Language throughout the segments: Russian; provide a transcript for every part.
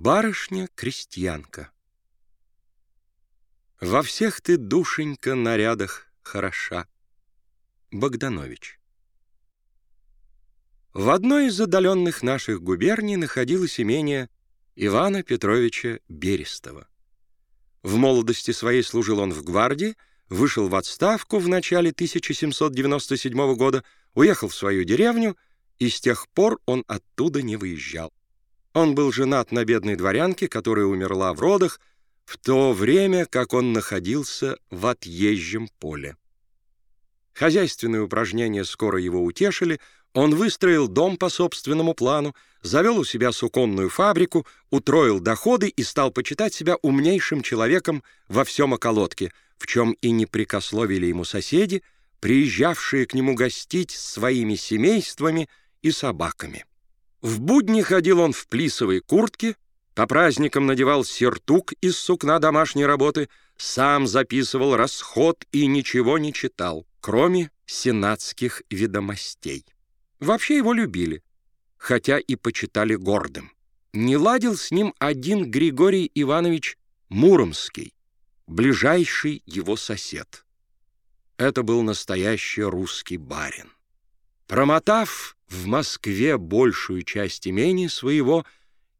Барышня-крестьянка Во всех ты, душенька, нарядах хороша. Богданович В одной из отдаленных наших губерний находилось имение Ивана Петровича Берестова. В молодости своей служил он в гвардии, вышел в отставку в начале 1797 года, уехал в свою деревню, и с тех пор он оттуда не выезжал. Он был женат на бедной дворянке, которая умерла в родах, в то время, как он находился в отъезжем поле. Хозяйственные упражнения скоро его утешили, он выстроил дом по собственному плану, завел у себя суконную фабрику, утроил доходы и стал почитать себя умнейшим человеком во всем околотке, в чем и не прикословили ему соседи, приезжавшие к нему гостить своими семействами и собаками. В будни ходил он в плисовой куртке, по праздникам надевал сертук из сукна домашней работы, сам записывал расход и ничего не читал, кроме сенатских ведомостей. Вообще его любили, хотя и почитали гордым. Не ладил с ним один Григорий Иванович Муромский, ближайший его сосед. Это был настоящий русский барин. Промотав в Москве большую часть имения своего,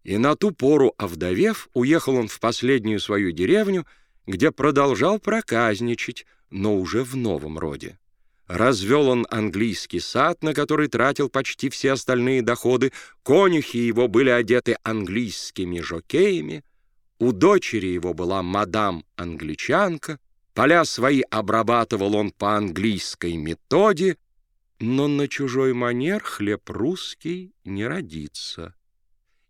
и на ту пору овдовев, уехал он в последнюю свою деревню, где продолжал проказничать, но уже в новом роде. Развел он английский сад, на который тратил почти все остальные доходы, конюхи его были одеты английскими жокеями, у дочери его была мадам-англичанка, поля свои обрабатывал он по английской методе, но на чужой манер хлеб русский не родится.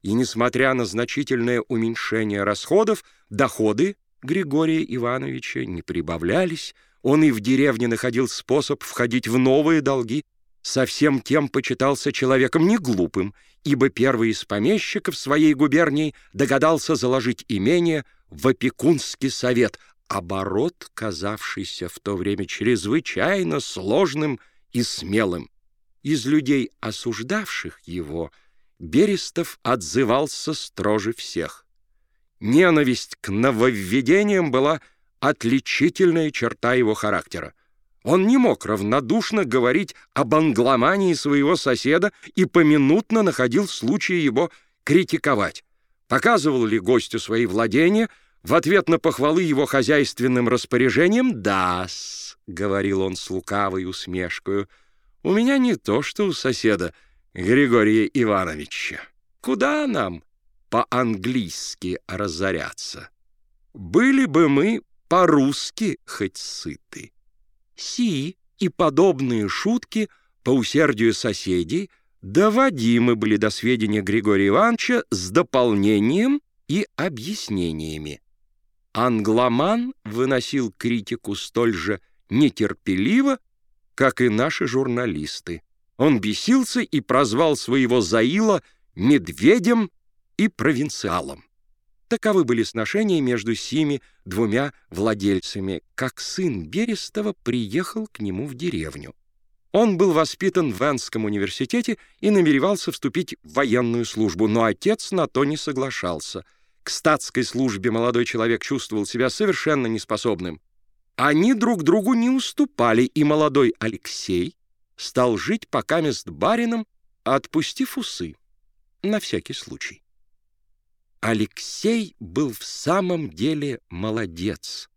И несмотря на значительное уменьшение расходов, доходы Григория Ивановича не прибавлялись, он и в деревне находил способ входить в новые долги, совсем тем почитался человеком не глупым, ибо первый из помещиков своей губернии догадался заложить имение в опекунский совет, оборот, казавшийся в то время чрезвычайно сложным и смелым. Из людей, осуждавших его, Берестов отзывался строже всех. Ненависть к нововведениям была отличительная черта его характера. Он не мог равнодушно говорить об англомании своего соседа и поминутно находил случаи его критиковать. Показывал ли гостю свои владения, в ответ на похвалы его хозяйственным распоряжением «да-с», — говорил он с лукавой усмешкою, — «у меня не то, что у соседа Григория Ивановича. Куда нам по-английски разоряться? Были бы мы по-русски хоть сыты». Си и подобные шутки по усердию соседей доводимы были до сведения Григория Ивановича с дополнением и объяснениями. Англоман выносил критику столь же нетерпеливо, как и наши журналисты. Он бесился и прозвал своего Заила медведем и провинциалом. Таковы были сношения между сими двумя владельцами, как сын Берестова приехал к нему в деревню. Он был воспитан в Венском университете и намеревался вступить в военную службу, но отец на то не соглашался. К статской службе молодой человек чувствовал себя совершенно неспособным. Они друг другу не уступали, и молодой Алексей стал жить пока мест барином, отпустив усы, на всякий случай. Алексей был в самом деле молодец.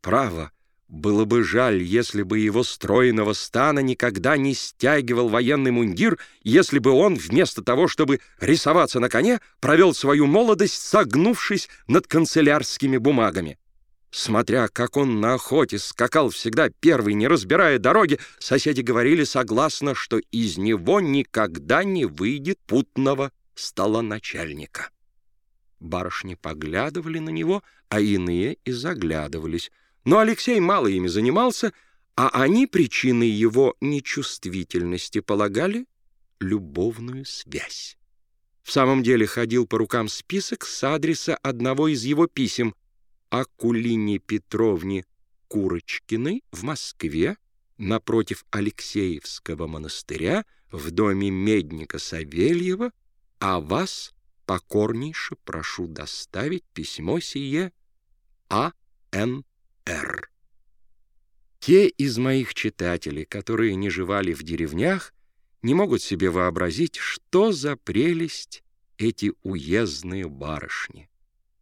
Право, было бы жаль, если бы его стройного стана никогда не стягивал военный мундир, если бы он, вместо того, чтобы рисоваться на коне, провел свою молодость, согнувшись над канцелярскими бумагами. Смотря, как он на охоте скакал всегда первый, не разбирая дороги, соседи говорили согласно, что из него никогда не выйдет путного столоначальника. Барышни поглядывали на него, а иные и заглядывались. Но Алексей мало ими занимался, а они причиной его нечувствительности полагали любовную связь. В самом деле ходил по рукам список с адреса одного из его писем, Акулине Петровне Курочкиной в Москве напротив Алексеевского монастыря в доме медника Савельева, а вас покорнейше прошу доставить письмо сие А.Н.Р. Те из моих читателей, которые не живали в деревнях, не могут себе вообразить, что за прелесть эти уездные барышни,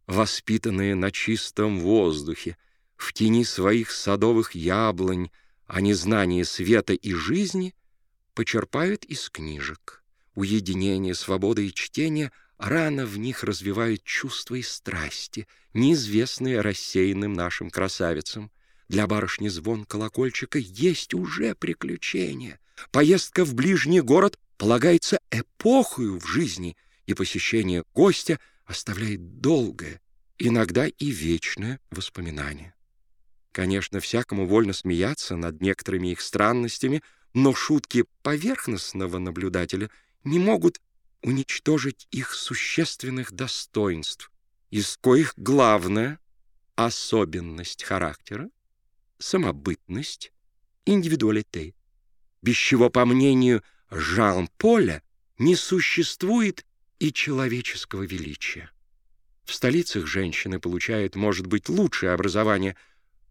воспитанные на чистом воздухе, в тени своих садовых яблонь, о незнании света и жизни, почерпают из книжек. Уединение, свобода и чтение рано в них развивают чувства и страсти, неизвестные рассеянным нашим красавицам. Для барышни звон колокольчика есть уже приключение. Поездка в ближний город полагается эпохою в жизни, и посещение гостя оставляет долгое, иногда и вечное воспоминание. Конечно, всякому вольно смеяться над некоторыми их странностями, но шутки поверхностного наблюдателя не могут уничтожить их существенных достоинств, из коих главная особенность характера — самобытность, индивидуалитет, без чего, по мнению Жан-Поля, не существует и человеческого величия. В столицах женщины получают, может быть, лучшее образование,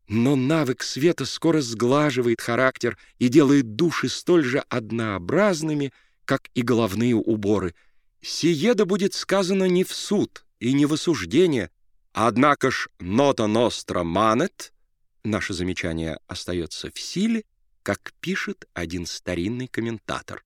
но навык света скоро сглаживает характер и делает души столь же однообразными, как и головные уборы. Сие да будет сказано не в суд и не в осуждение, однако ж «нота ностра манет» наше замечание остается в силе, как пишет один старинный комментатор.